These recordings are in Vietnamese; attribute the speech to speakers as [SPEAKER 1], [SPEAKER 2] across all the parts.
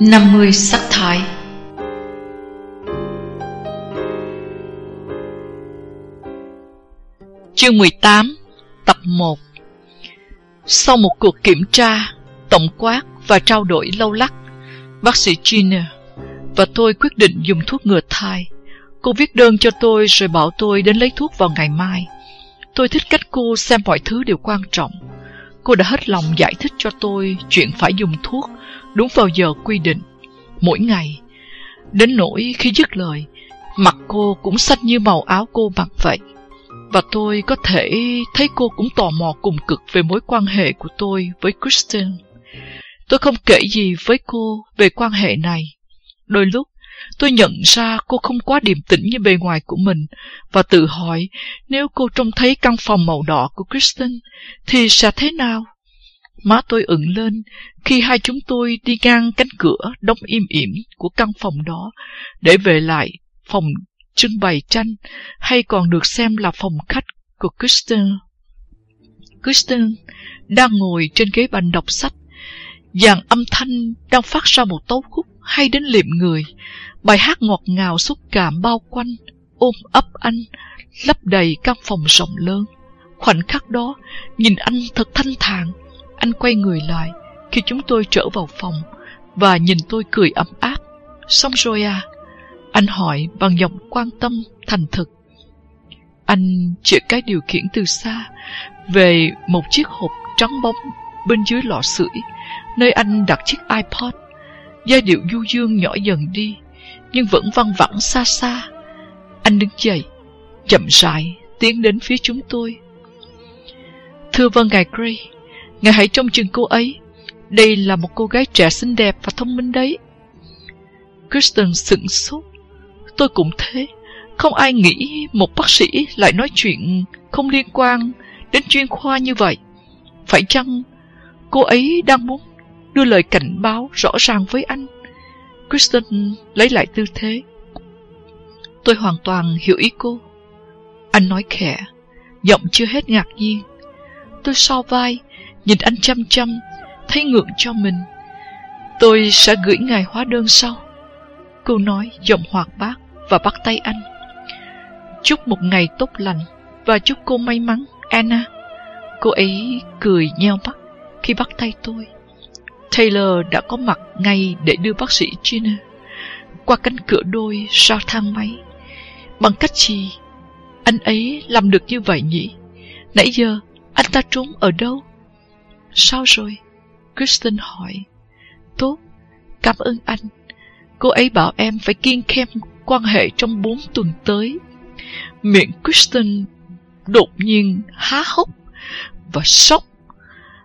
[SPEAKER 1] 50 sắc thái
[SPEAKER 2] Chương 18 Tập 1 Sau một cuộc kiểm tra, tổng quát và trao đổi lâu lắc, bác sĩ Gina và tôi quyết định dùng thuốc ngừa thai. Cô viết đơn cho tôi rồi bảo tôi đến lấy thuốc vào ngày mai. Tôi thích cách cô xem mọi thứ đều quan trọng. Cô đã hết lòng giải thích cho tôi chuyện phải dùng thuốc đúng vào giờ quy định, mỗi ngày. Đến nỗi khi dứt lời, mặt cô cũng xanh như màu áo cô mặc vậy. Và tôi có thể thấy cô cũng tò mò cùng cực về mối quan hệ của tôi với Kristen. Tôi không kể gì với cô về quan hệ này. Đôi lúc, tôi nhận ra cô không quá điềm tĩnh như bề ngoài của mình và tự hỏi, nếu cô trông thấy căn phòng màu đỏ của Kristen thì sẽ thế nào? Má tôi ửng lên khi hai chúng tôi đi ngang cánh cửa đóng im ỉm của căn phòng đó để về lại phòng trưng bày tranh hay còn được xem là phòng khách của Kristen. Kristen đang ngồi trên ghế bàn đọc sách. Dàn âm thanh đang phát ra một tấu khúc hay đến liệm người. Bài hát ngọt ngào xúc cảm bao quanh, ôm ấp anh, lấp đầy căn phòng rộng lớn. Khoảnh khắc đó, nhìn anh thật thanh thản. Anh quay người lại khi chúng tôi trở vào phòng và nhìn tôi cười ấm áp. Xong rồi à? Anh hỏi bằng giọng quan tâm, thành thực. Anh chỉ cái điều khiển từ xa về một chiếc hộp trắng bóng bên dưới lọ sưởi, nơi anh đặt chiếc iPod. Giai điệu du dương nhỏ dần đi, nhưng vẫn văng vẳng xa xa. Anh đứng dậy, chậm rãi tiến đến phía chúng tôi. Thưa vâng ngài Gray, ngài hãy trông chừng cô ấy. Đây là một cô gái trẻ xinh đẹp và thông minh đấy. Kristen sững sốt. Tôi cũng thế. Không ai nghĩ một bác sĩ lại nói chuyện không liên quan đến chuyên khoa như vậy. Phải chăng cô ấy đang muốn đưa lời cảnh báo rõ ràng với anh? Kristen lấy lại tư thế. Tôi hoàn toàn hiểu ý cô. Anh nói khẽ, giọng chưa hết ngạc nhiên. Tôi so vai, nhìn anh chăm chăm, thấy ngượng cho mình. Tôi sẽ gửi ngài hóa đơn sau. Cô nói giọng hoạt bát và bắt tay anh. Chúc một ngày tốt lành và chúc cô may mắn, Anna. Cô ấy cười nheo mắt khi bắt tay tôi. Taylor đã có mặt ngay để đưa bác sĩ Gina qua cánh cửa đôi sau thang máy. Bằng cách gì anh ấy làm được như vậy nhỉ? Nãy giờ anh ta trốn ở đâu? Sao rồi? Kristen hỏi. Tốt, cảm ơn anh. Cô ấy bảo em phải kiên khem quan hệ trong bốn tuần tới. Miệng Kristen đột nhiên há hốc và sốc.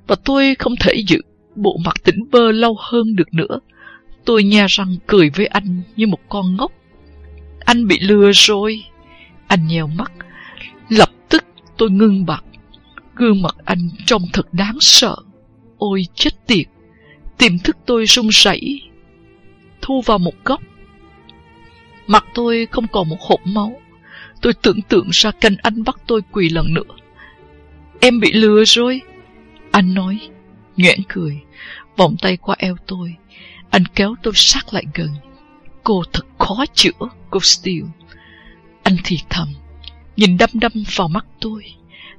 [SPEAKER 2] Và tôi không thể giữ bộ mặt tỉnh bơ lâu hơn được nữa. Tôi nha răng cười với anh như một con ngốc. Anh bị lừa rồi. Anh nheo mắt. Lập tức tôi ngưng bặt. Gương mặt anh trông thật đáng sợ. Ôi chết tiệt. Tiềm thức tôi run rẩy, thu vào một góc. Mặt tôi không còn một hộp máu. Tôi tưởng tượng ra canh anh bắt tôi quỳ lần nữa. Em bị lừa rồi. Anh nói, nhoẻn cười, vòng tay qua eo tôi. Anh kéo tôi sát lại gần. Cô thật khó chữa, cô Steele. Anh thì thầm, nhìn đăm đăm vào mắt tôi,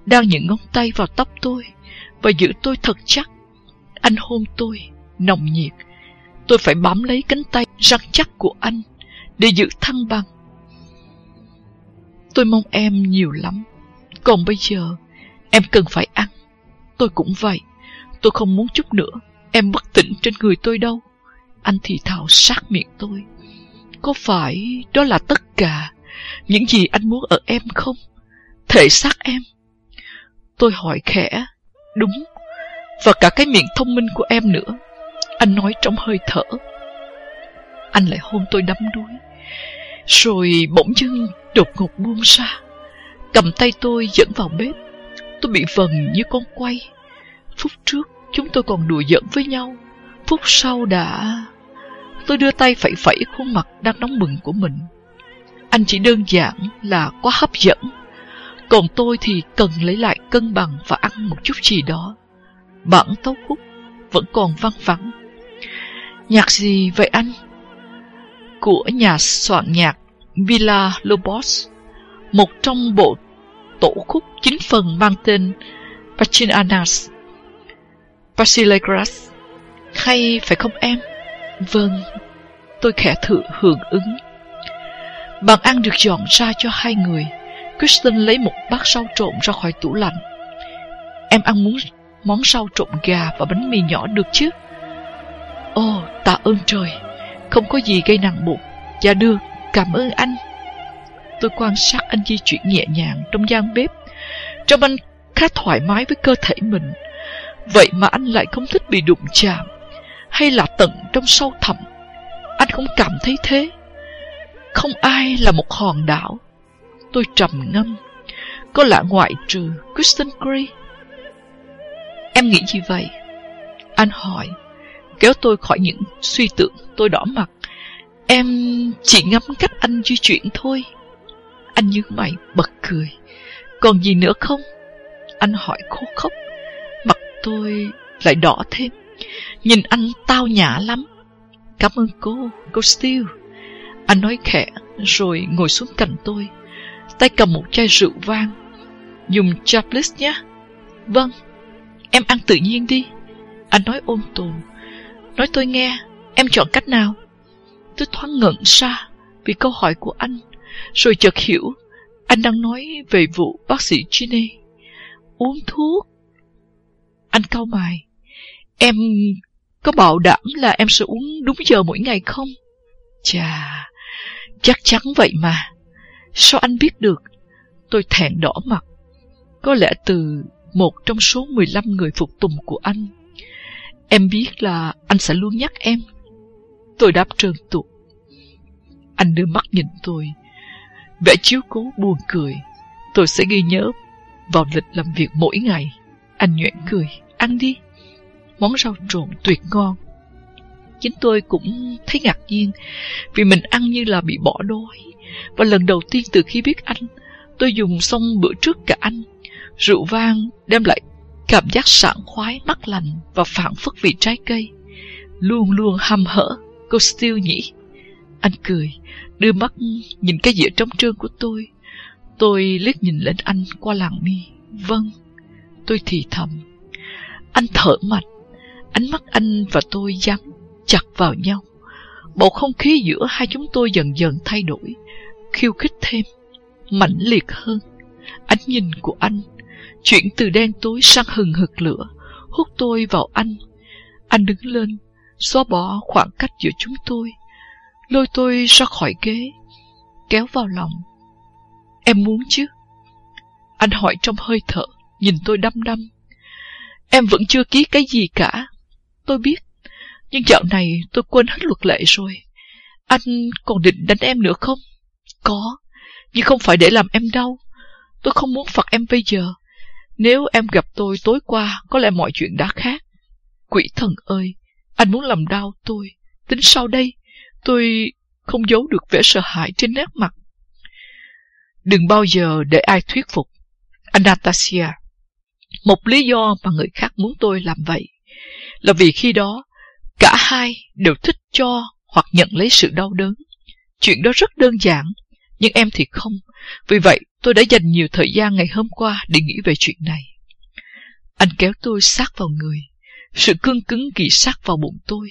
[SPEAKER 2] đang những ngón tay vào tóc tôi và giữ tôi thật chắc. Anh hôn tôi, nồng nhiệt. Tôi phải bám lấy cánh tay rắn chắc của anh để giữ thăng bằng. Tôi mong em nhiều lắm. Còn bây giờ, em cần phải ăn. Tôi cũng vậy. Tôi không muốn chút nữa. Em bất tỉnh trên người tôi đâu. Anh thì thào sát miệng tôi. Có phải đó là tất cả những gì anh muốn ở em không? Thể xác em. Tôi hỏi khẽ. Đúng. Và cả cái miệng thông minh của em nữa. Anh nói trong hơi thở. Anh lại hôn tôi đắm đuối. Rồi bỗng dưng đột ngột buông ra. Cầm tay tôi dẫn vào bếp. Tôi bị vần như con quay. Phút trước chúng tôi còn đùa giỡn với nhau. Phút sau đã... Tôi đưa tay phẩy phẩy khuôn mặt đang nóng bừng của mình. Anh chỉ đơn giản là quá hấp dẫn. Còn tôi thì cần lấy lại cân bằng và ăn một chút gì đó. Bản tấu khúc vẫn còn văng vắng Nhạc gì vậy anh? Của nhà soạn nhạc Villa Lobos, một trong bộ tổ khúc chính phần mang tên Pachinanas Basilegras. Hay phải không em? Vâng, tôi khẽ thử hưởng ứng. Bàn ăn được dọn ra cho hai người. Kristen lấy một bát rau trộn ra khỏi tủ lạnh. Em ăn muốn món rau trộn gà và bánh mì nhỏ được chứ? Ồ, tạ ơn trời, không có gì gây nặng bụng. Dạ được, cảm ơn anh. Tôi quan sát anh di chuyển nhẹ nhàng trong gian bếp. Trong anh khá thoải mái với cơ thể mình. Vậy mà anh lại không thích bị đụng chạm. Hay là tận trong sâu thẳm, anh không cảm thấy thế. Không ai là một hòn đảo. Tôi trầm ngâm. Có lẽ ngoại trừ Kristen Gray. Em nghĩ gì vậy? Anh hỏi, kéo tôi khỏi những suy tưởng tôi đỏ mặt. Em chỉ ngắm cách anh di chuyển thôi. Anh như mày bật cười. Còn gì nữa không? Anh hỏi khô khốc. Tôi lại đỏ thêm. Nhìn anh tao nhã lắm. Cảm ơn cô, cô Steele. Anh nói khẽ rồi ngồi xuống cạnh tôi. Tay cầm một chai rượu vang. Dùng chaplis nhé. Vâng, em ăn tự nhiên đi. Anh nói ôn tồn. Nói tôi nghe, em chọn cách nào? Tôi thoáng ngẩn ra vì câu hỏi của anh, rồi chợt hiểu anh đang nói về vụ bác sĩ Ginny. Uống thuốc. Anh cau mày. Em có bảo đảm là em sẽ uống đúng giờ mỗi ngày không? Chà, chắc chắn vậy mà. Sao anh biết được? Tôi thẹn đỏ mặt. Có lẽ từ một trong số 15 người phục tùng của anh. Em biết là anh sẽ luôn nhắc em. Tôi đáp trơn tuột. Anh đưa mắt nhìn tôi. Vẻ chiếu cố buồn cười. Tôi sẽ ghi nhớ vào lịch làm việc mỗi ngày. Anh nhoẻn cười. Ăn đi. Món rau trộn tuyệt ngon. Chính tôi cũng thấy ngạc nhiên vì mình ăn như là bị bỏ đói. Và lần đầu tiên từ khi biết anh, tôi dùng xong bữa trước cả anh. Rượu vang đem lại cảm giác sảng khoái, mát lành và phản phất vị trái cây. Luôn luôn hăm hở, cô Steele nhỉ? Anh cười, đưa mắt nhìn cái dĩa trống trơn của tôi. Tôi liếc nhìn lên anh qua làng mi. Vâng, tôi thì thầm. Anh thở mạnh, ánh mắt anh và tôi dán chặt vào nhau. Bầu không khí giữa hai chúng tôi dần dần thay đổi, khiêu khích thêm, mãnh liệt hơn. Ánh nhìn của anh chuyển từ đen tối sang hừng hực lửa, hút tôi vào anh. Anh đứng lên, xóa bỏ khoảng cách giữa chúng tôi, lôi tôi ra khỏi ghế, kéo vào lòng. Em muốn chứ? Anh hỏi trong hơi thở, nhìn tôi đăm đăm. Em vẫn chưa ký cái gì cả. Tôi biết, nhưng dạo này tôi quên hết luật lệ rồi. Anh còn định đánh em nữa không? Có, nhưng không phải để làm em đau. Tôi không muốn phạt em bây giờ. Nếu em gặp tôi tối qua, có lẽ mọi chuyện đã khác. Quỷ thần ơi, anh muốn làm đau tôi. Tính sau đây, tôi không giấu được vẻ sợ hãi trên nét mặt. Đừng bao giờ để ai thuyết phục. Anastasia, một lý do mà người khác muốn tôi làm vậy là vì khi đó cả hai đều thích cho hoặc nhận lấy sự đau đớn. Chuyện đó rất đơn giản, nhưng em thì không. Vì vậy, tôi đã dành nhiều thời gian ngày hôm qua để nghĩ về chuyện này. Anh kéo tôi sát vào người. Sự cương cứng kỳ sát vào bụng tôi.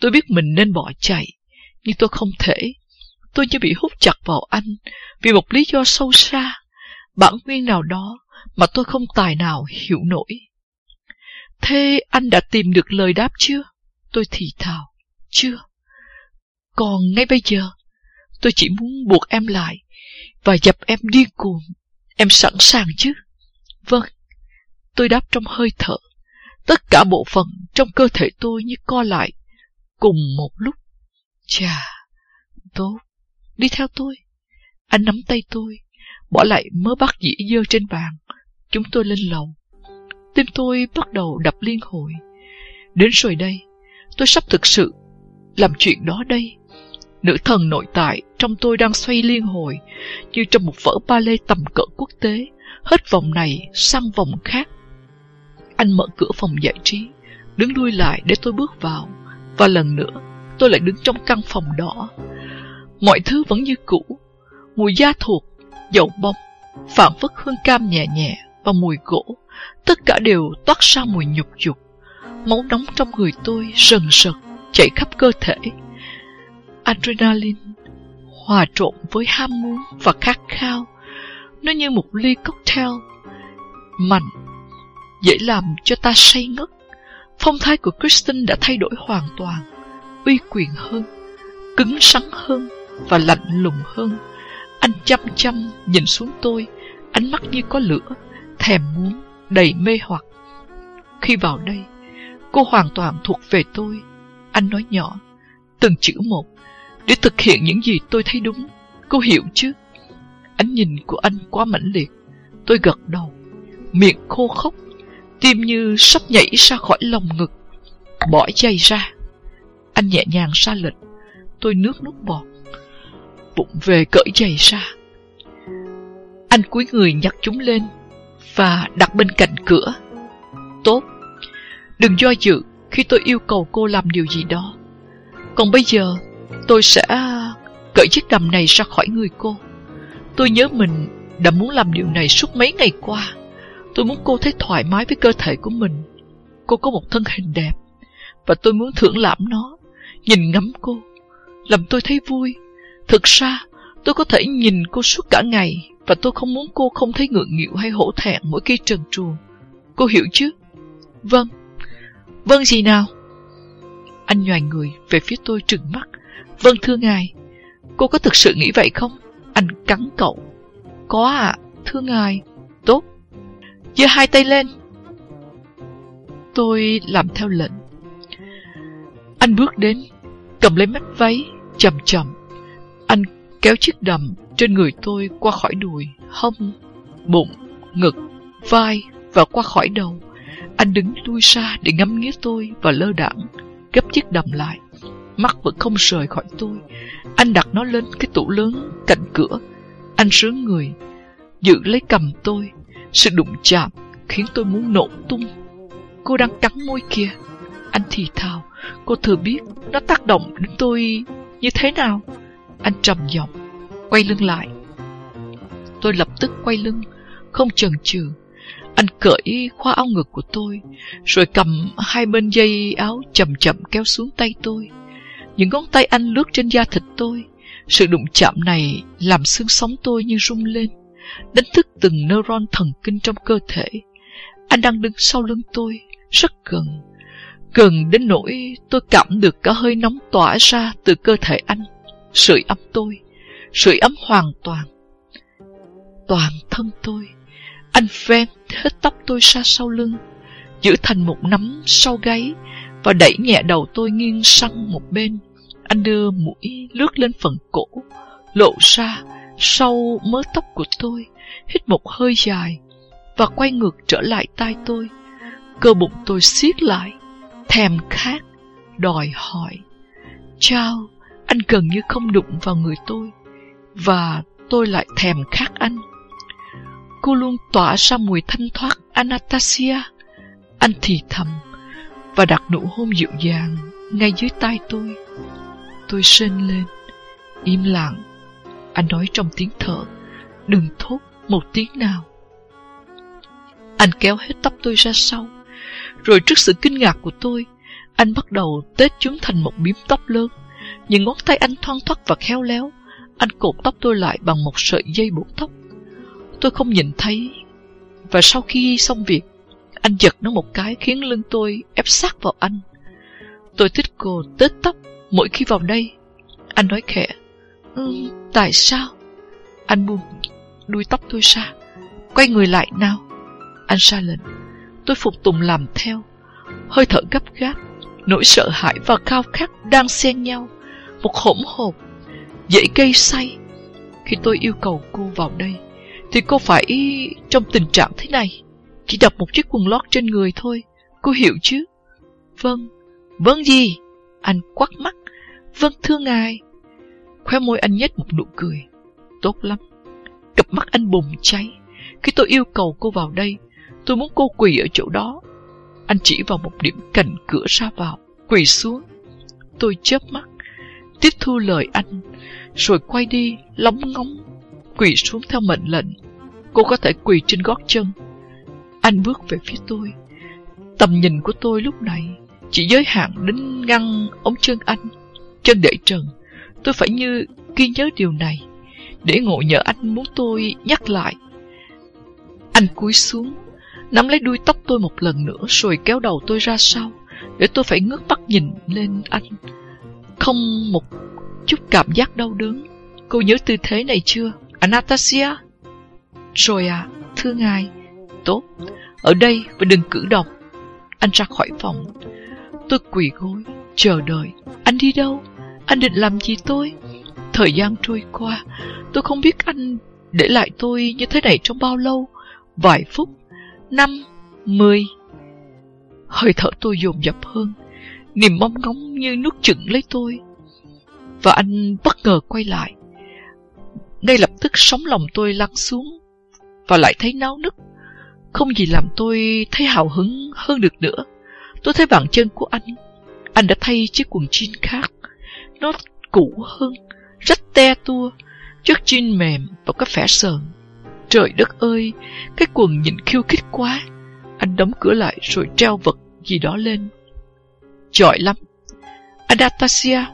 [SPEAKER 2] Tôi biết mình nên bỏ chạy, nhưng tôi không thể. Tôi như bị hút chặt vào anh vì một lý do sâu xa, bản nguyên nào đó mà tôi không tài nào hiểu nổi. Thế anh đã tìm được lời đáp chưa? Tôi thì thào. Chưa. Còn ngay bây giờ, tôi chỉ muốn buộc em lại và dập em điên cuồng. Em sẵn sàng chứ? Vâng. Tôi đáp trong hơi thở. Tất cả bộ phận trong cơ thể tôi như co lại cùng một lúc. Chà, tốt. Đi theo tôi. Anh nắm tay tôi, bỏ lại mớ bát dĩ dơ trên bàn. Chúng tôi lên lầu. Tim tôi bắt đầu đập liên hồi. Đến rồi đây, tôi sắp thực sự làm chuyện đó đây. Nữ thần nội tại trong tôi đang xoay liên hồi, như trong một vở ballet tầm cỡ quốc tế, hết vòng này sang vòng khác. Anh mở cửa phòng giải trí, đứng lui lại để tôi bước vào, Và lần nữa, tôi lại đứng trong căn phòng đỏ. Mọi thứ vẫn như cũ. Mùi da thuộc, dầu bông, phản phất hương cam nhẹ nhẹ và mùi gỗ. Tất cả đều toát ra mùi nhục dục. Máu nóng trong người tôi rần rật, chảy khắp cơ thể. Adrenaline hòa trộn với ham muốn và khát khao. Nó như một ly cocktail mạnh, dễ làm cho ta say ngất. Phong thái của Kristen đã thay đổi hoàn toàn, uy quyền hơn, cứng rắn hơn và lạnh lùng hơn. Anh chăm chăm nhìn xuống tôi, ánh mắt như có lửa, thèm muốn, đầy mê hoặc. Khi vào đây, cô hoàn toàn thuộc về tôi. Anh nói nhỏ, từng chữ một, để thực hiện những gì tôi thấy đúng. Cô hiểu chứ? Ánh nhìn của anh quá mãnh liệt. Tôi gật đầu, miệng khô khốc, tim như sắp nhảy ra khỏi lồng ngực. Bỏ chay ra. Anh nhẹ nhàng ra lệnh. Tôi nước nước bọt. Bụng về cởi giày ra. Anh cúi người nhặt chúng lên và đặt bên cạnh cửa. Tốt. Đừng do dự khi tôi yêu cầu cô làm điều gì đó. Còn bây giờ, tôi sẽ cởi chiếc đầm này ra khỏi người cô. Tôi nhớ mình đã muốn làm điều này suốt mấy ngày qua. Tôi muốn cô thấy thoải mái với cơ thể của mình. Cô có một thân hình đẹp, và tôi muốn thưởng lãm nó, nhìn ngắm cô, làm tôi thấy vui. Thực ra, tôi có thể nhìn cô suốt cả ngày, và tôi không muốn cô không thấy ngượng nghịu hay hổ thẹn mỗi khi trần truồng. Cô hiểu chứ? Vâng. Vâng gì nào? Anh nhòi người về phía tôi trừng mắt. Vâng thưa ngài. Cô có thực sự nghĩ vậy không? Anh cắn cậu. Có ạ, à, thưa ngài. Tốt. giơ hai tay lên. Tôi làm theo lệnh. Anh bước đến, cầm lấy mắt váy, chậm chậm. Anh kéo chiếc đầm trên người tôi qua khỏi đùi, hông, bụng, ngực, vai và qua khỏi đầu. Anh đứng lui xa để ngắm nghía tôi và lơ đãng, gấp chiếc đầm lại. Mắt vẫn không rời khỏi tôi. Anh đặt nó lên cái tủ lớn cạnh cửa. Anh sướng người, giữ lấy cầm tôi. Sự đụng chạm khiến tôi muốn nổ tung. Cô đang cắn môi kia. Anh thì thào, cô thừa biết nó tác động đến tôi như thế nào. Anh trầm giọng, quay lưng lại. Tôi lập tức quay lưng, không chần chừ. Anh cởi khoa áo ngực của tôi, rồi cầm hai bên dây áo chậm chậm kéo xuống tay tôi. Những ngón tay anh lướt trên da thịt tôi. Sự đụng chạm này làm xương sống tôi như rung lên, đánh thức từng neuron thần kinh trong cơ thể. Anh đang đứng sau lưng tôi, rất gần. Gần đến nỗi tôi cảm được cả hơi nóng tỏa ra từ cơ thể anh, sưởi ấm tôi, sưởi ấm hoàn toàn. Toàn thân tôi, anh ven hết tóc tôi ra sau lưng, giữ thành một nắm sau gáy và đẩy nhẹ đầu tôi nghiêng sang một bên. Anh đưa mũi lướt lên phần cổ, lộ ra sau mớ tóc của tôi, hít một hơi dài và quay ngược trở lại tai tôi. Cơ bụng tôi siết lại, thèm khát, đòi hỏi. Chao, anh gần như không đụng vào người tôi, và tôi lại thèm khát anh. Cô luôn tỏa ra mùi thanh thoát Anastasia. Anh thì thầm và đặt nụ hôn dịu dàng ngay dưới tay tôi. Tôi sên lên, im lặng. Anh nói trong tiếng thở, đừng thốt một tiếng nào. Anh kéo hết tóc tôi ra sau, rồi trước sự kinh ngạc của tôi, anh bắt đầu tết chúng thành một biếm tóc lớn. Những ngón tay anh thoăn thoắt và khéo léo, anh cột tóc tôi lại bằng một sợi dây buộc tóc. Tôi không nhìn thấy, và sau khi xong việc, anh giật nó một cái khiến lưng tôi ép sát vào anh. Tôi thích cô tết tóc mỗi khi vào đây. Anh nói khẽ. um, tại sao? Anh buông đuôi tóc tôi ra. Quay người lại nào. Anh ra lệnh. Tôi phục tùng làm theo. Hơi thở gấp gáp, nỗi sợ hãi và khao khát đang xen nhau. Một hỗn hộp, dễ gây say. Khi tôi yêu cầu cô vào đây, thì cô phải trong tình trạng thế này. Chỉ đặt một chiếc quần lót trên người thôi. Cô hiểu chứ? Vâng. Vâng gì? Anh quắc mắt. Vâng thưa ngài. Khóe môi anh nhếch một nụ cười. Tốt lắm. Cặp mắt anh bùng cháy. Khi tôi yêu cầu cô vào đây, tôi muốn cô quỳ ở chỗ đó. Anh chỉ vào một điểm cạnh cửa ra vào, quỳ xuống. Tôi chớp mắt, tiếp thu lời anh, rồi quay đi, lóng ngóng, quỳ xuống theo mệnh lệnh. Cô có thể quỳ trên gót chân. Anh bước về phía tôi. Tầm nhìn của tôi lúc này chỉ giới hạn đến ngăn ống chân anh, chân để trần. Tôi phải như ghi nhớ điều này, để ngộ nhờ anh muốn tôi nhắc lại. Anh cúi xuống, nắm lấy đuôi tóc tôi một lần nữa rồi kéo đầu tôi ra sau, để tôi phải ngước mắt nhìn lên anh. Không một chút cảm giác đau đớn. Cô nhớ tư thế này chưa, Anastasia? Rồi à, thưa ngài. Tốt, ở đây và đừng cử động. Anh ra khỏi phòng. Tôi quỳ gối, chờ đợi. Anh đi đâu? Anh định làm gì tôi? Thời gian trôi qua, tôi không biết anh để lại tôi như thế này trong bao lâu. Vài phút, năm, mười. Hơi thở tôi dồn dập hơn, niềm mong ngóng như nuốt chửng lấy tôi. Và anh bất ngờ quay lại. Ngay lập tức sóng lòng tôi lăn xuống và lại thấy náo nức. Không gì làm tôi thấy hào hứng hơn được nữa. Tôi thấy bàn chân của anh. Anh đã thay chiếc quần jean khác. Nó cũ hơn, rất te tua, chất jean mềm và có vẻ sờn. Trời đất ơi, cái quần nhìn khiêu khích quá. Anh đóng cửa lại rồi treo vật gì đó lên. Giỏi lắm. Anastasia,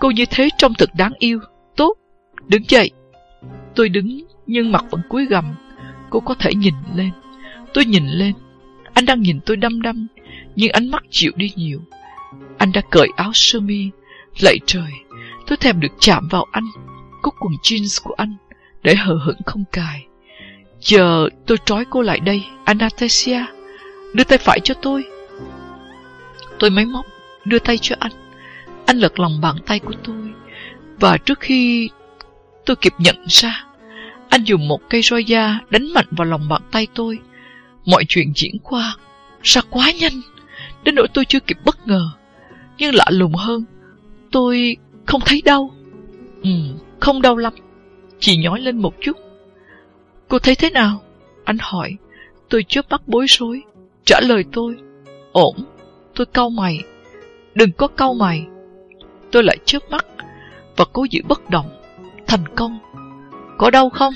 [SPEAKER 2] cô như thế trông thật đáng yêu. Tốt, đứng dậy. Tôi đứng nhưng mặt vẫn cúi gằm. Cô có thể nhìn lên. Tôi nhìn lên. Anh đang nhìn tôi đăm đăm, nhưng ánh mắt chịu đi nhiều. Anh đã cởi áo sơ mi. Lạy trời, tôi thèm được chạm vào anh, cúc quần jeans của anh, để hờ hững không cài. chờ tôi trói cô lại đây, Anastasia. Đưa tay phải cho tôi. Tôi máy móc, đưa tay cho anh. Anh lật lòng bàn tay của tôi. Và trước khi tôi kịp nhận ra, anh dùng một cây roi da đánh mạnh vào lòng bàn tay tôi. Mọi chuyện diễn qua ra quá nhanh, đến nỗi tôi chưa kịp bất ngờ. Nhưng lạ lùng hơn, tôi không thấy đau. Ừ, không đau lắm, chỉ nhói lên một chút. Cô thấy thế nào? Anh hỏi. Tôi chớp mắt bối rối. Trả lời tôi. Ổn. Tôi cau mày. Đừng có câu mày. Tôi lại trước mắt và cố giữ bất động. Thành công. Có đau không?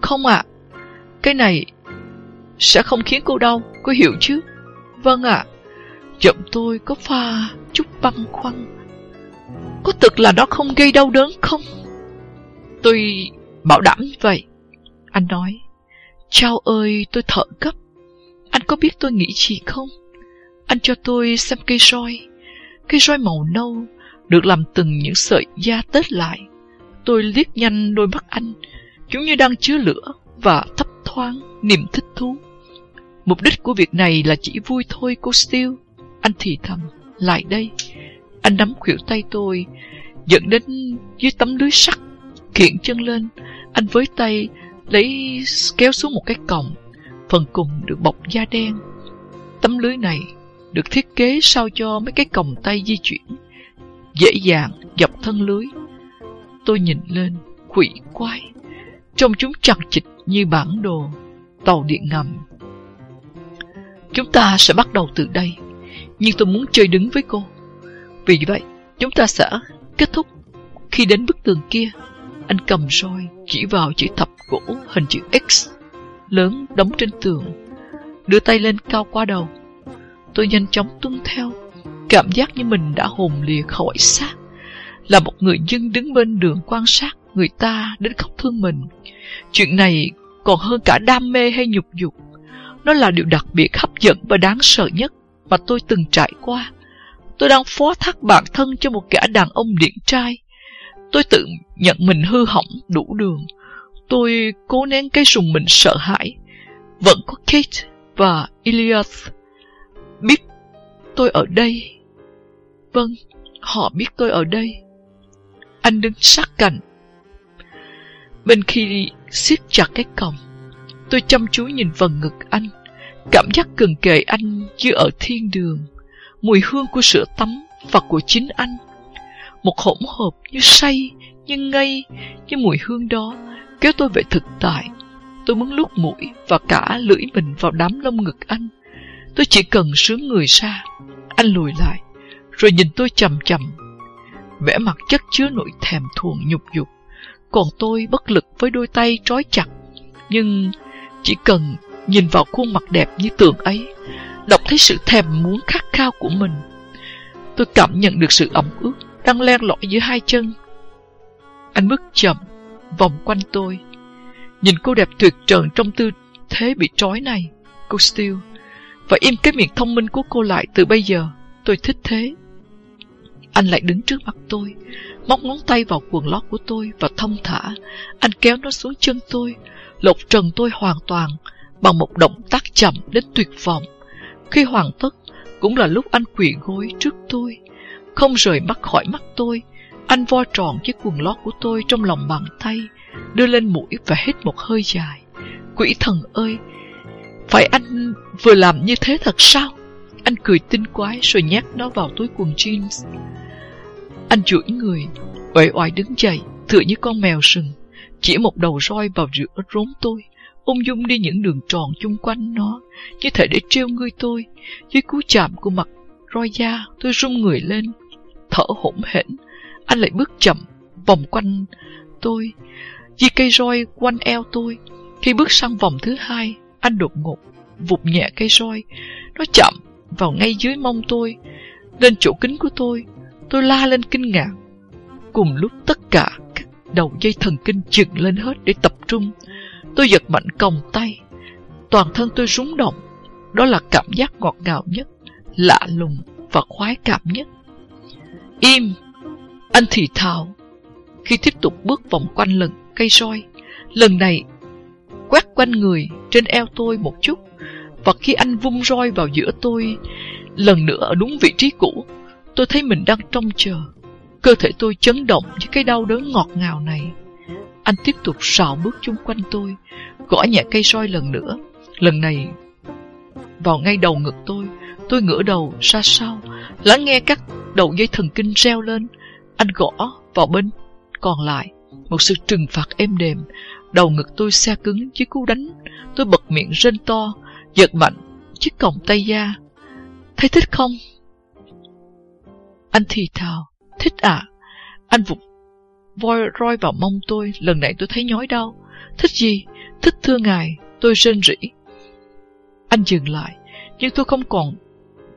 [SPEAKER 2] Không ạ. Cái này sẽ không khiến cô đau, cô hiểu chứ? Vâng ạ. Giọng tôi có pha chút băn khoăn. Có thực là nó không gây đau đớn không? Tôi bảo đảm vậy. Anh nói, Chao ơi, tôi thở gấp. Anh có biết tôi nghĩ gì không? Anh cho tôi xem cây roi. Cây roi màu nâu, được làm từng những sợi da tết lại. Tôi liếc nhanh đôi mắt anh, chúng như đang chứa lửa và thấp thoáng niềm thích thú. Mục đích của việc này là chỉ vui thôi cô Steele. Anh thì thầm, lại đây. Anh nắm khuỷu tay tôi, dẫn đến dưới tấm lưới sắt, kiện chân lên. Anh với tay lấy kéo xuống một cái còng, phần cùng được bọc da đen. Tấm lưới này được thiết kế sao cho mấy cái còng tay di chuyển, dễ dàng dọc thân lưới. Tôi nhìn lên, quỷ quái, trông chúng chặt chịch như bản đồ, tàu điện ngầm. Chúng ta sẽ bắt đầu từ đây, nhưng tôi muốn chơi đứng với cô. Vì vậy, chúng ta sẽ kết thúc khi đến bức tường kia. Anh cầm roi chỉ vào chữ thập gỗ hình chữ X lớn đóng trên tường, đưa tay lên cao qua đầu. Tôi nhanh chóng tuân theo, cảm giác như mình đã hồn lìa khỏi xác, là một người dân đứng bên đường quan sát người ta đến khóc thương mình. Chuyện này còn hơn cả đam mê hay nhục dục. Nó là điều đặc biệt hấp dẫn và đáng sợ nhất mà tôi từng trải qua. Tôi đang phó thác bản thân cho một gã đàn ông điển trai. Tôi tự nhận mình hư hỏng đủ đường. Tôi cố nén cái sùng mình sợ hãi. Vẫn có Kate và Elias biết tôi ở đây. Vâng, họ biết tôi ở đây. Anh đứng sát cạnh. Bên khi siết chặt cái còng, tôi chăm chú nhìn vào ngực anh. Cảm giác gần kề anh như ở thiên đường. Mùi hương của sữa tắm và của chính anh. Một hỗn hợp như say, như ngây, như mùi hương đó kéo tôi về thực tại. Tôi muốn lút mũi và cả lưỡi mình vào đám lông ngực anh. Tôi chỉ cần sướng người ra. Anh lùi lại, rồi nhìn tôi chầm chầm, vẻ mặt chất chứa nỗi thèm thuồng nhục dục. Còn tôi bất lực với đôi tay trói chặt. Nhưng chỉ cần nhìn vào khuôn mặt đẹp như tường ấy, đọc thấy sự thèm muốn khát khao của mình. Tôi cảm nhận được sự ẩm ướt đang len lỏi giữa hai chân. Anh bước chậm, vòng quanh tôi. Nhìn cô đẹp tuyệt trần trong tư thế bị trói này, cô Steele. Và im cái miệng thông minh của cô lại từ bây giờ. Tôi thích thế. Anh lại đứng trước mặt tôi, móc ngón tay vào quần lót của tôi và thông thả. Anh kéo nó xuống chân tôi, lột trần tôi hoàn toàn bằng một động tác chậm đến tuyệt vọng. Khi hoàn tất, cũng là lúc anh quỳ gối trước tôi. Không rời mắt khỏi mắt tôi, anh vo tròn chiếc quần lót của tôi trong lòng bàn tay, đưa lên mũi và hít một hơi dài. Quỷ thần ơi, phải anh vừa làm như thế thật sao? Anh cười tinh quái rồi nhét nó vào túi quần jeans. Anh duỗi người, uể oải đứng dậy, tựa như con mèo sừng, chỉ một đầu roi vào giữa rốn tôi, ung dung đi những đường tròn chung quanh nó, như thể để treo ngươi tôi. Dưới cú chạm của mặt roi da, tôi rung người lên, thở hổn hển. Anh lại bước chậm, vòng quanh tôi, di cây roi quanh eo tôi. Khi bước sang vòng thứ hai, anh đột ngột vụt nhẹ cây roi. Nó chậm vào ngay dưới mông tôi, lên chỗ kính của tôi. Tôi la lên kinh ngạc. Cùng lúc tất cả các đầu dây thần kinh chừng lên hết để tập trung. Tôi giật mạnh còng tay. Toàn thân tôi rúng động. Đó là cảm giác ngọt ngào nhất, lạ lùng và khoái cảm nhất. Im! Anh thì thào. Khi tiếp tục bước vòng quanh lần cây roi, lần này quét quanh người trên eo tôi một chút. Và khi anh vung roi vào giữa tôi lần nữa ở đúng vị trí cũ, tôi thấy mình đang trông chờ. Cơ thể tôi chấn động với cái đau đớn ngọt ngào này. Anh tiếp tục sào bước chung quanh tôi, gõ nhẹ cây roi lần nữa. Lần này vào ngay đầu ngực tôi, tôi ngửa đầu ra sau, lắng nghe các đầu dây thần kinh reo lên. Anh gõ vào bên còn lại, một sự trừng phạt êm đềm. Đầu ngực tôi xe cứng chứ cú đánh, tôi bật miệng rên to, giật mạnh chiếc còng tay da. Thấy thích không? Anh thì thào, thích à? Anh vụt voi roi vào mông tôi, lần này tôi thấy nhói đau. Thích gì? Thích thưa ngài, tôi rên rỉ. Anh dừng lại, nhưng tôi không còn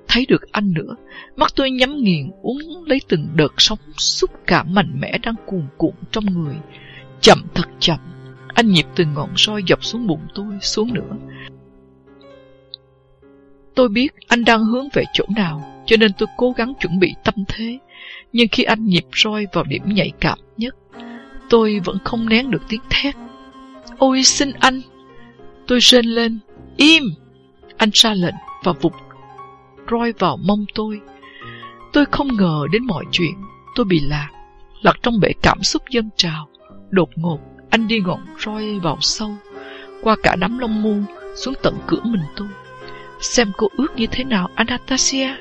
[SPEAKER 2] thấy được anh nữa. Mắt tôi nhắm nghiền, uống lấy từng đợt sóng xúc cảm mạnh mẽ đang cuồn cuộn trong người. Chậm thật chậm, anh nhịp từng ngọn roi dọc xuống bụng tôi, xuống nữa. Tôi biết anh đang hướng về chỗ nào, cho nên tôi cố gắng chuẩn bị tâm thế. Nhưng khi anh nhịp roi vào điểm nhạy cảm nhất, tôi vẫn không nén được tiếng thét. Ôi xin anh! Tôi rên lên, im! Anh ra lệnh và vụt roi vào mông tôi. Tôi không ngờ đến mọi chuyện, tôi bị lạc, lạc trong bể cảm xúc dân trào. Đột ngột, anh đi ngọn roi vào sâu, qua cả đám lông mu, xuống tận cửa mình tôi. Xem cô ước như thế nào, Anastasia?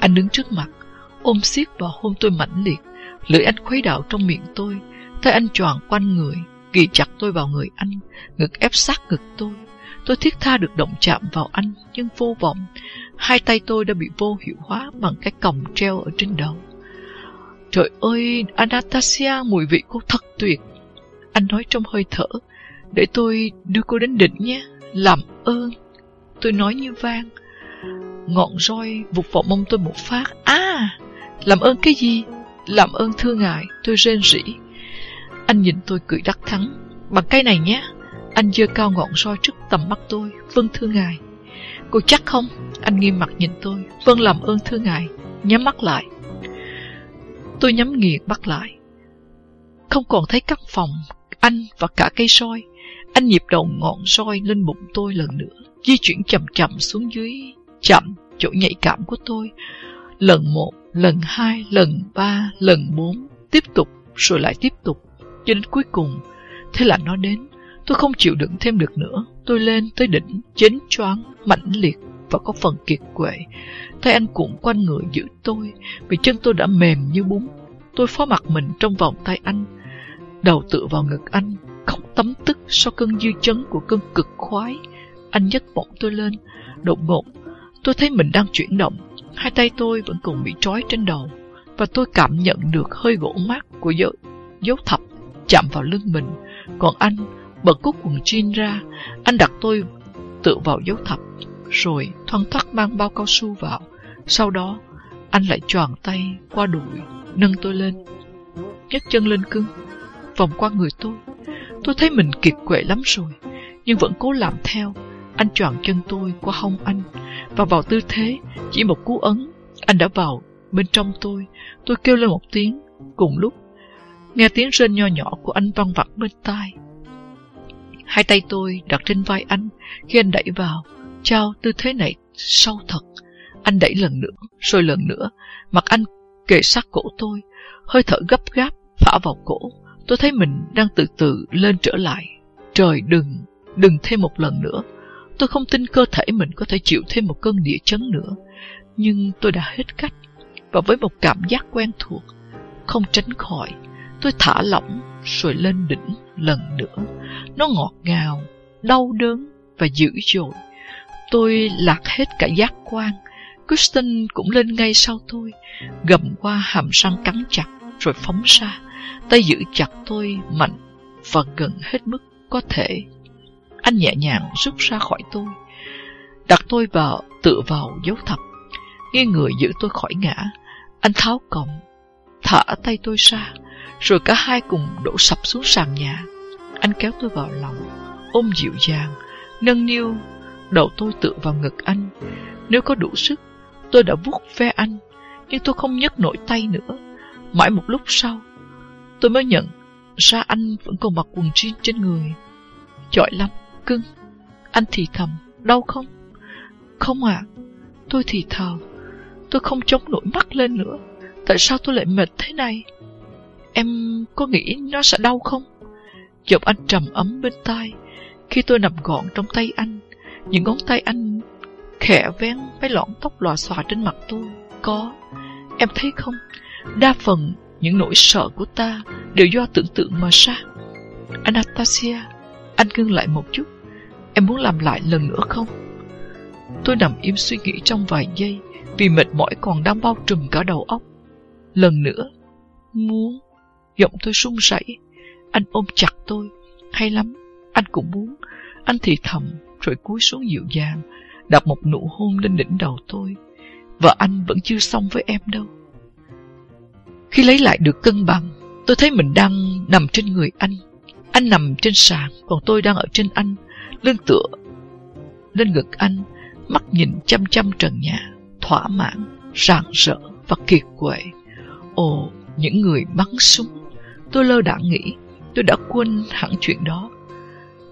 [SPEAKER 2] Anh đứng trước mặt, ôm siết và hôn tôi mãnh liệt, lưỡi anh khuấy đạo trong miệng tôi, thấy anh choàng quanh người, ghi chặt tôi vào người anh, ngực ép sát ngực tôi. Tôi thiết tha được động chạm vào anh, nhưng vô vọng. Hai tay tôi đã bị vô hiệu hóa bằng cái còng treo ở trên đầu. Trời ơi, Anastasia, mùi vị cô thật tuyệt. Anh nói trong hơi thở, để tôi đưa cô đến đỉnh nhé, làm ơn. Tôi nói như vang. Ngọn roi vụt vào mông tôi một phát. À, làm ơn cái gì? Làm ơn thưa ngài, tôi rên rỉ. Anh nhìn tôi cười đắc thắng. Bằng cái này nhé. Anh dơ cao ngọn roi trước tầm mắt tôi. Vâng thưa ngài. Cô chắc không? Anh nghiêm mặt nhìn tôi. Vâng làm ơn thưa ngài. Nhắm mắt lại. Tôi nhắm nghiệt mắt lại. Không còn thấy căn phòng, anh và cả cây soi, Anh nhịp đầu ngọn soi lên bụng tôi lần nữa. Di chuyển chậm chậm xuống dưới chậm chỗ nhạy cảm của tôi. Lần một, lần hai, lần ba, lần bốn. Tiếp tục, rồi lại tiếp tục. Cho đến cuối cùng, thế là nó đến. Tôi không chịu đựng thêm được nữa. Tôi lên tới đỉnh, chến choáng, mãnh liệt và có phần kiệt quệ. tay anh cuộn quanh người giữ tôi, vì chân tôi đã mềm như bún. Tôi phó mặt mình trong vòng tay anh, đầu tựa vào ngực anh, không tấm tức sau cơn dư chấn của cơn cực khoái. Anh nhấc bổng tôi lên, đột ngột, tôi thấy mình đang chuyển động. Hai tay tôi vẫn còn bị trói trên đầu. và tôi cảm nhận được hơi gỗ mát của dấu, dấu thập chạm vào lưng mình. Còn anh bật cúc quần jean ra, anh đặt tôi tựa vào dấu thập, rồi thoăn thoắt mang bao cao su vào. Sau đó, anh lại tròn tay qua đùi, nâng tôi lên, nhấc chân lên cưng, vòng qua người tôi. Tôi thấy mình kiệt quệ lắm rồi, nhưng vẫn cố làm theo. Anh chọn chân tôi qua hông anh, và vào tư thế, chỉ một cú ấn, anh đã vào bên trong tôi. Tôi kêu lên một tiếng, cùng lúc, nghe tiếng rên nho nhỏ của anh văng vẳng bên tai. Hai tay tôi đặt trên vai anh khi anh đẩy vào, trao tư thế này sâu thật. Anh đẩy lần nữa, rồi lần nữa, mặt anh kề sát cổ tôi, hơi thở gấp gáp phả vào cổ. Tôi thấy mình đang từ từ lên trở lại. Trời đừng, đừng thêm một lần nữa. Tôi không tin cơ thể mình có thể chịu thêm một cơn địa chấn nữa. Nhưng tôi đã hết cách. Và với một cảm giác quen thuộc, không tránh khỏi, tôi thả lỏng rồi lên đỉnh lần nữa. Nó ngọt ngào, đau đớn và dữ dội. Tôi lạc hết cả giác quan. Kristen cũng lên ngay sau tôi, gầm qua hàm răng cắn chặt rồi phóng ra. Tay giữ chặt tôi mạnh và gần hết mức có thể. Anh nhẹ nhàng rút ra khỏi tôi, đặt tôi vào tựa vào dấu thập, nghiêng người giữ tôi khỏi ngã. Anh tháo còng, thả tay tôi ra, rồi cả hai cùng đổ sập xuống sàn nhà. Anh kéo tôi vào lòng, ôm dịu dàng, nâng niu, đầu tôi tựa vào ngực anh. Nếu có đủ sức, tôi đã vuốt ve anh, nhưng tôi không nhấc nổi tay nữa. Mãi một lúc sau, tôi mới nhận ra anh vẫn còn mặc quần jean trên người. Giỏi lắm, cưng. Anh thì thầm, đau không? Không à, tôi thì thờ. Tôi không chống nổi mắt lên nữa. Tại sao tôi lại mệt thế này? Em có nghĩ nó sẽ đau không? Giọng anh trầm ấm bên tai Khi tôi nằm gọn trong tay anh Những ngón tay anh khẽ ven mấy lọn tóc lòa xòa trên mặt tôi Có Em thấy không Đa phần những nỗi sợ của ta Đều do tưởng tượng mà ra. Anastasia, Anh ngưng lại một chút. Em muốn làm lại lần nữa không? Tôi nằm im suy nghĩ trong vài giây Vì mệt mỏi còn đang bao trùm cả đầu óc. Lần nữa, Muốn. Giọng tôi run rẩy. Anh ôm chặt tôi. Hay lắm, Anh cũng muốn. Anh thì thầm, Rồi cúi xuống dịu dàng, Đặt một nụ hôn lên đỉnh đầu tôi. Và anh vẫn chưa xong với em đâu. Khi lấy lại được cân bằng, Tôi thấy mình đang nằm trên người anh. Anh nằm trên sàn, Còn tôi đang ở trên anh. Lưng tựa Lên ngực anh, Mắt nhìn chăm chăm trần nhà, Thỏa mãn, Rạng rỡ Và kiệt quệ. Ồ, Những người bắn súng. Tôi lơ đãng nghĩ, Tôi đã quên hẳn chuyện đó.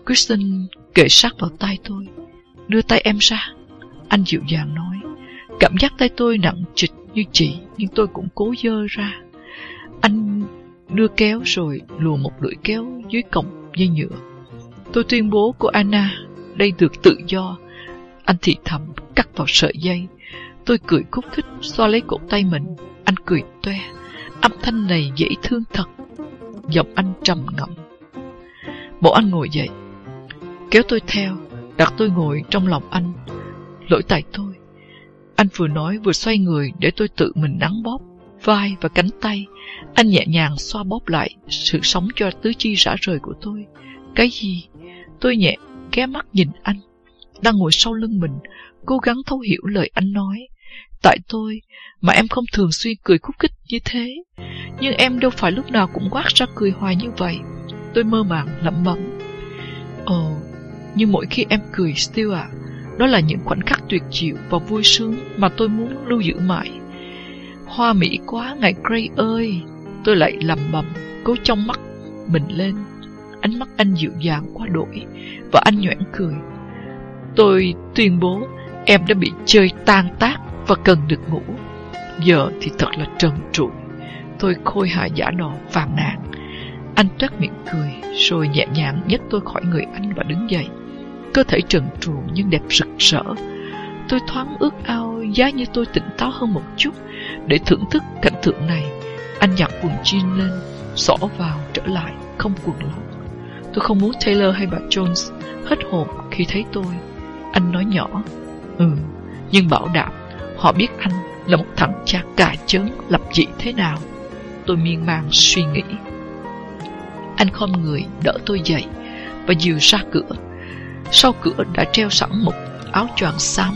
[SPEAKER 2] Kristen kề sát vào tay tôi, Đưa tay em ra. Anh dịu dàng nói, Cảm giác tay tôi nặng trịch như chị, Nhưng tôi cũng cố dơ ra đưa kéo rồi lùa một lưỡi kéo dưới cổng dây nhựa. Tôi tuyên bố của Anna, Đây được tự do. Anh thì thầm cắt vào sợi dây. Tôi cười khúc khích, xoa lấy cổ tay mình. Anh cười toe. Âm thanh này dễ thương thật. Giọng anh trầm ngậm. Bộ anh ngồi dậy. Kéo tôi theo, Đặt tôi ngồi trong lòng anh. Lỗi tại tôi. Anh vừa nói vừa xoay người Để tôi tự mình nắng bóp. Vai và cánh tay. Anh nhẹ nhàng xoa bóp lại Sự sống cho tứ chi rã rời của tôi. Cái gì? Tôi nhẹ ghé mắt nhìn anh Đang ngồi sau lưng mình Cố gắng thấu hiểu lời anh nói. Tại tôi mà em không thường xuyên cười khúc khích như thế. Nhưng em đâu phải lúc nào cũng quát ra cười hoài như vậy. Tôi mơ màng lẩm bẩm. Ồ, nhưng mỗi khi em cười Still ạ Đó là những khoảnh khắc tuyệt diệu và vui sướng Mà tôi muốn lưu giữ mãi. Hoa mỹ quá, ngài Gray ơi. Tôi lại lầm bầm, Cố trong mắt mình lên. Ánh mắt anh dịu dàng quá đổi Và anh nhoảng cười. Tôi tuyên bố Em đã bị chơi tan tác Và cần được ngủ. Giờ thì thật là trần trụi. Tôi khôi hài giả đò, phàn nàn. Anh trắc miệng cười, Rồi nhẹ nhàng nhấc tôi khỏi người anh và đứng dậy. Cơ thể trần trụi nhưng đẹp rực rỡ. Tôi thoáng ước ao, Giá như tôi tỉnh táo hơn một chút. Để thưởng thức cảnh tượng này Anh nhặt quần jean lên Xỏ vào trở lại không quần lót Tôi không muốn Taylor hay bà Jones Hết hồn khi thấy tôi Anh nói nhỏ Ừ Nhưng bảo đảm Họ biết anh là một thằng cha cà chớn lập dị thế nào. Tôi miên man suy nghĩ. Anh khom người đỡ tôi dậy và dìu ra cửa. Sau cửa đã treo sẵn một áo choàng xám,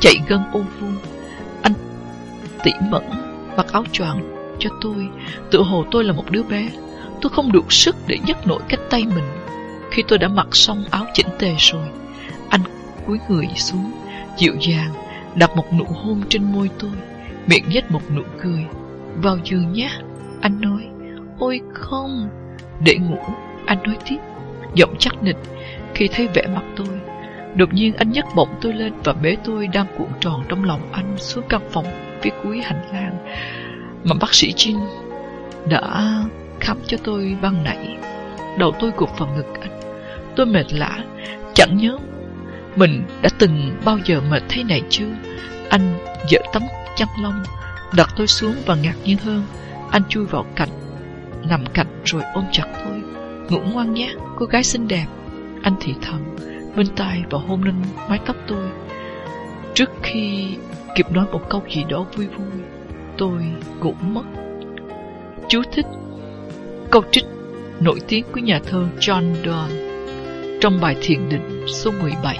[SPEAKER 2] chạy gân ô vuông. Tỉ mẩn mặc áo choàng cho tôi, tự hồ tôi là một đứa bé. Tôi không đủ sức để nhấc nổi cánh tay mình. Khi tôi đã mặc xong áo chỉnh tề rồi, anh cúi người xuống, dịu dàng, đặt một nụ hôn trên môi tôi, miệng nhếch một nụ cười. Vào giường nhé, anh nói. Ôi không, để ngủ, anh nói tiếp, giọng chắc nịch khi thấy vẻ mặt tôi. Đột nhiên anh nhấc bổng tôi lên và bế tôi đang cuộn tròn trong lòng anh xuống căn phòng phía cuối hành lang mà bác sĩ Jin đã khám cho tôi ban nãy. Đầu tôi gục vào ngực anh. Tôi mệt lạ, chẳng nhớ mình đã từng bao giờ mệt thế này chưa. Anh dỡ tấm chăn lông, đặt tôi xuống và ngạc nhiên hơn. Anh chui vào cạnh, nằm cạnh rồi ôm chặt tôi. Ngủ ngoan nhé, cô gái xinh đẹp. Anh thì thầm, bên tai và hôn lên mái tóc tôi. Trước khi kịp nói một câu gì đó vui vui, tôi cũng mất. Chú thích câu trích nổi tiếng của nhà thơ John Donne trong bài thiền định số 17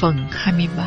[SPEAKER 2] Phần 23